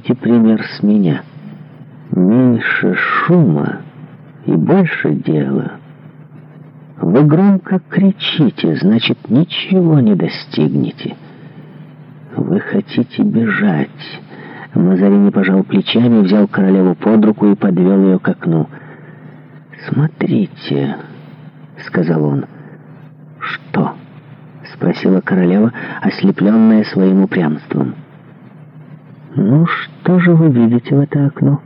Возьмите пример с меня. Меньше шума и больше дела. Вы громко кричите, значит, ничего не достигнете. Вы хотите бежать. Мазарини пожал плечами, взял королеву под руку и подвел ее к окну. «Смотрите», — сказал он. «Что?» — спросила королева, ослепленная своим упрямством. «Что?» Ну что же вы видите в это окно?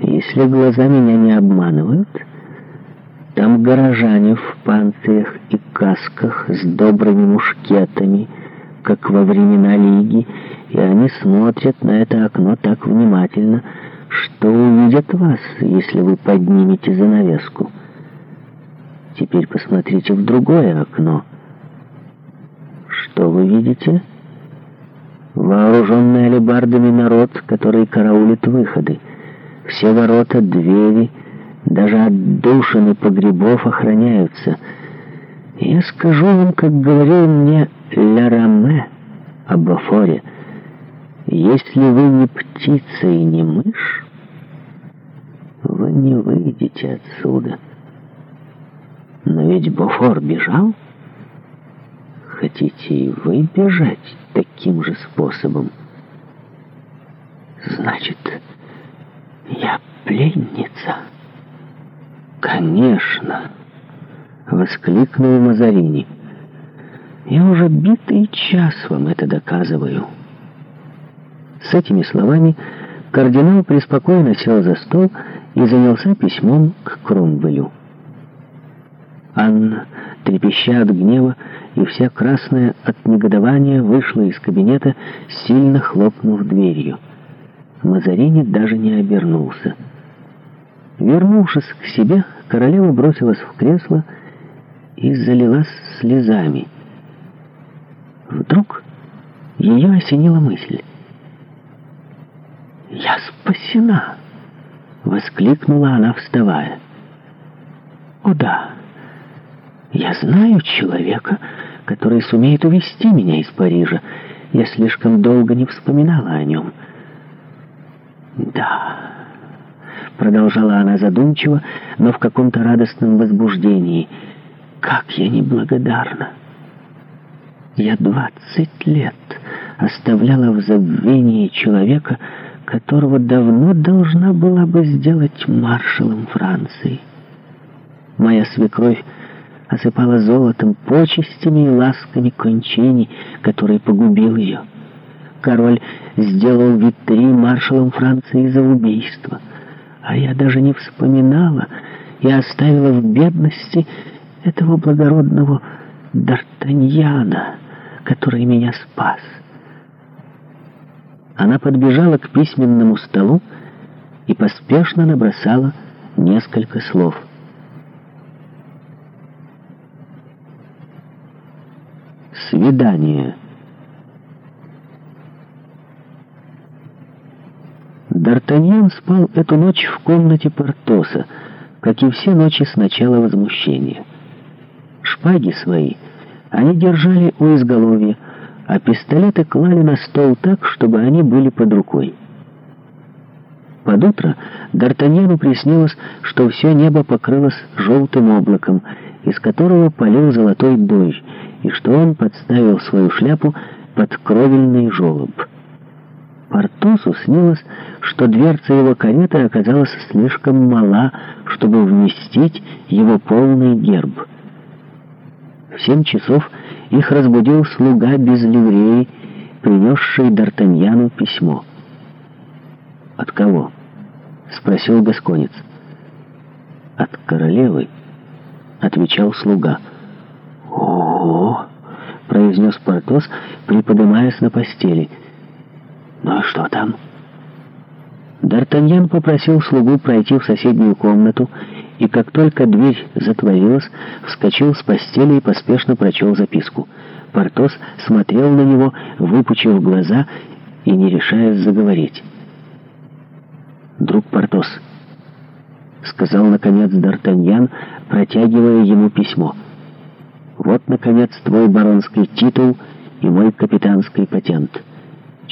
Если глаза меня не обманывают, там горожане в панциях и касках с добрыми мушкетами, как во времена Лиги, и они смотрят на это окно так внимательно, что увидят вас, если вы поднимете занавеску. Теперь посмотрите в другое окно. Что вы видите? — вооруженный алебардами народ, который караулит выходы. Все ворота, двери, даже отдушины погребов охраняются. Я скажу вам, как говорил мне Ляраме об Афоре, если вы не птица и не мышь, вы не выйдете отсюда. Но ведь Бофор бежал. Хотите и вы бежать? таким же способом. Значит, я пленница? Конечно! Воскликнул Мазарини. Я уже битый час вам это доказываю. С этими словами кардинал преспокойно сел за стол и занялся письмом к Кромвелю. Анна трепеща от гнева, и вся красная от негодования вышла из кабинета, сильно хлопнув дверью. Мазарини даже не обернулся. Вернувшись к себе, королева бросилась в кресло и залилась слезами. Вдруг ее осенила мысль. «Я спасена!» — воскликнула она, вставая. «О да!» Я знаю человека, который сумеет увести меня из Парижа. Я слишком долго не вспоминала о нем. Да, продолжала она задумчиво, но в каком-то радостном возбуждении. Как я неблагодарна. Я двадцать лет оставляла в забвении человека, которого давно должна была бы сделать маршалом Франции. Моя свекровь осыпала золотом, почестями и ласками кончини, который погубил ее. Король сделал витри маршалом Франции за убийство, а я даже не вспоминала и оставила в бедности этого благородного Д'Артаньяна, который меня спас. Она подбежала к письменному столу и поспешно набросала несколько слов — свидание. Д'Артаньян спал эту ночь в комнате Портоса, как и все ночи с начала возмущения. Шпаги свои они держали у изголовья, а пистолеты клали на стол так, чтобы они были под рукой. Под утро Д'Артаньяну приснилось, что все небо покрылось желтым облаком, из которого полил золотой дождь, и что он подставил свою шляпу под кровельный желоб. Портосу снилось, что дверца его кареты оказалась слишком мала, чтобы вместить его полный герб. В семь часов их разбудил слуга без ливреи, принесший Д'Артаньяну письмо. «От кого?» — спросил Гасконец. «От королевы», — отвечал слуга. «О!» «Ого!» — произнес Портос, приподнимаясь на постели. «Ну а что там?» Д'Артаньян попросил слугу пройти в соседнюю комнату, и как только дверь затворилась, вскочил с постели и поспешно прочел записку. Портос смотрел на него, выпучив глаза и не решаясь заговорить. «Друг Портос», — сказал наконец Д'Артаньян, протягивая ему письмо — вот, наконец, твой баронский титул и мой капитанский патент.